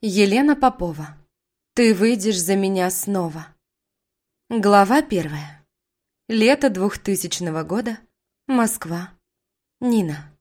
Елена Попова. Ты выйдешь за меня снова. Глава первая. Лето 2000 года. Москва. Нина.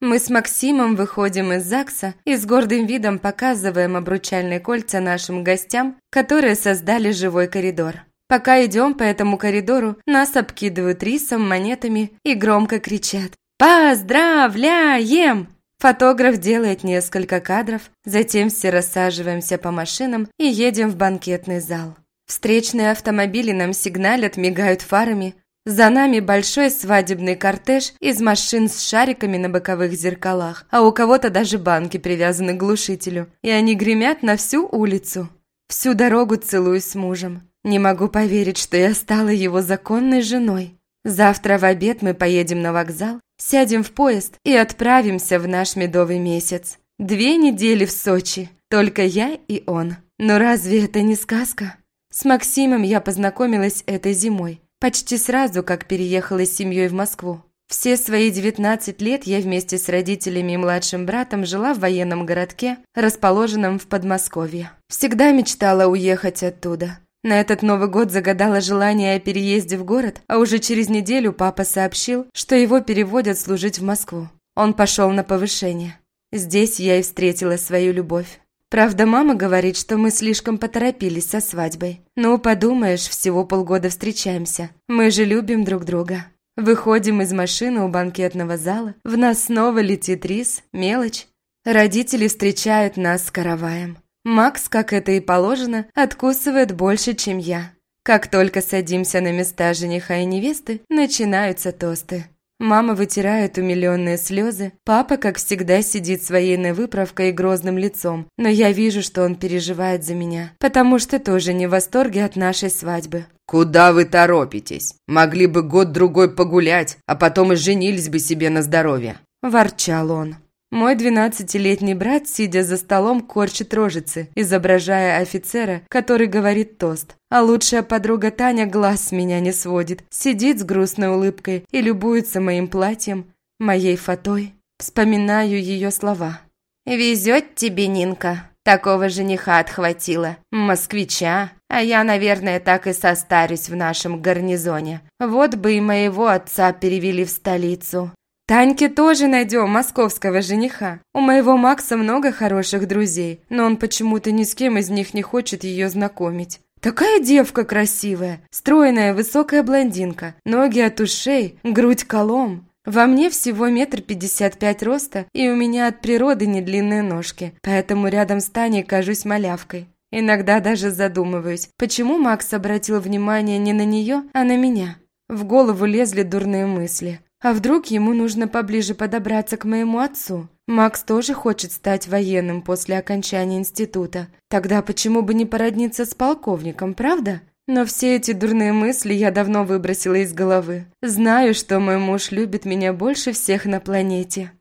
Мы с Максимом выходим из ЗАГСа и с гордым видом показываем обручальные кольца нашим гостям, которые создали живой коридор. Пока идем по этому коридору, нас обкидывают рисом, монетами и громко кричат «Поздравляем!» Фотограф делает несколько кадров, затем все рассаживаемся по машинам и едем в банкетный зал. Встречные автомобили нам сигналят, мигают фарами. За нами большой свадебный кортеж из машин с шариками на боковых зеркалах, а у кого-то даже банки привязаны к глушителю, и они гремят на всю улицу. Всю дорогу целуюсь с мужем. Не могу поверить, что я стала его законной женой. Завтра в обед мы поедем на вокзал, сядем в поезд и отправимся в наш медовый месяц. Две недели в Сочи, только я и он. Но разве это не сказка? С Максимом я познакомилась этой зимой, почти сразу, как переехала с семьей в Москву. Все свои 19 лет я вместе с родителями и младшим братом жила в военном городке, расположенном в Подмосковье. Всегда мечтала уехать оттуда. На этот Новый год загадала желание о переезде в город, а уже через неделю папа сообщил, что его переводят служить в Москву. Он пошел на повышение. Здесь я и встретила свою любовь. Правда, мама говорит, что мы слишком поторопились со свадьбой. Ну, подумаешь, всего полгода встречаемся. Мы же любим друг друга. Выходим из машины у банкетного зала. В нас снова летит рис, мелочь. Родители встречают нас с караваем. Макс, как это и положено, откусывает больше, чем я. Как только садимся на места жениха и невесты, начинаются тосты. Мама вытирает умиленные слезы, папа, как всегда, сидит с военной выправкой и грозным лицом, но я вижу, что он переживает за меня, потому что тоже не в восторге от нашей свадьбы. «Куда вы торопитесь? Могли бы год-другой погулять, а потом и женились бы себе на здоровье», – ворчал он. Мой двенадцатилетний брат, сидя за столом, корчит рожицы, изображая офицера, который говорит тост. А лучшая подруга Таня глаз с меня не сводит, сидит с грустной улыбкой и любуется моим платьем, моей фатой. Вспоминаю ее слова. «Везет тебе, Нинка. Такого жениха отхватила. Москвича. А я, наверное, так и состарюсь в нашем гарнизоне. Вот бы и моего отца перевели в столицу. Таньке тоже найдем московского жениха. У моего Макса много хороших друзей, но он почему-то ни с кем из них не хочет ее знакомить. Такая девка красивая, стройная, высокая блондинка, ноги от ушей, грудь колом. Во мне всего метр пятьдесят пять роста, и у меня от природы не длинные ножки, поэтому рядом с Таней кажусь малявкой. Иногда даже задумываюсь, почему Макс обратил внимание не на нее, а на меня. В голову лезли дурные мысли. А вдруг ему нужно поближе подобраться к моему отцу? Макс тоже хочет стать военным после окончания института. Тогда почему бы не породниться с полковником, правда? Но все эти дурные мысли я давно выбросила из головы. Знаю, что мой муж любит меня больше всех на планете.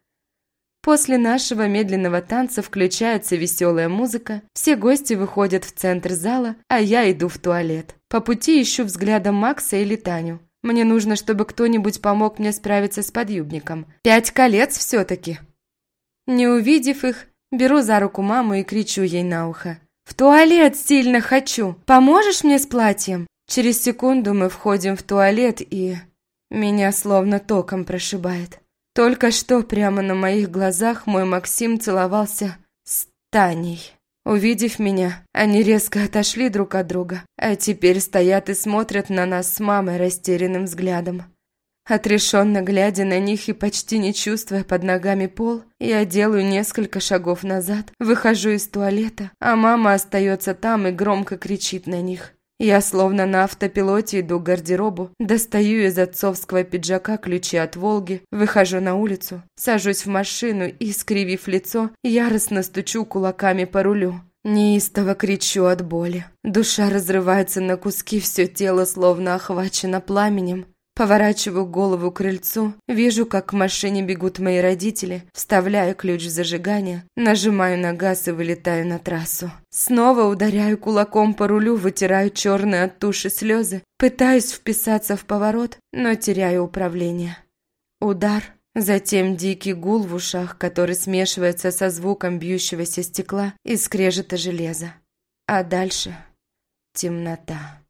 После нашего медленного танца включается веселая музыка, все гости выходят в центр зала, а я иду в туалет. По пути ищу взглядом Макса или Таню. Мне нужно, чтобы кто-нибудь помог мне справиться с подъюбником. Пять колец все-таки. Не увидев их, беру за руку маму и кричу ей на ухо. «В туалет сильно хочу! Поможешь мне с платьем?» Через секунду мы входим в туалет и... Меня словно током прошибает. Только что прямо на моих глазах мой Максим целовался с Таней. Увидев меня, они резко отошли друг от друга, а теперь стоят и смотрят на нас с мамой растерянным взглядом. Отрешенно глядя на них и почти не чувствуя под ногами пол, я делаю несколько шагов назад, выхожу из туалета, а мама остается там и громко кричит на них. Я словно на автопилоте иду к гардеробу, достаю из отцовского пиджака ключи от «Волги», выхожу на улицу, сажусь в машину и, скривив лицо, яростно стучу кулаками по рулю. Неистово кричу от боли. Душа разрывается на куски, все тело словно охвачено пламенем. Поворачиваю голову к крыльцу, вижу, как к машине бегут мои родители, вставляю ключ в зажигание, нажимаю на газ и вылетаю на трассу. Снова ударяю кулаком по рулю, вытираю черные от туши слезы, пытаюсь вписаться в поворот, но теряю управление. Удар, Затем дикий гул в ушах, который смешивается со звуком бьющегося стекла и скрежета железа. А дальше темнота.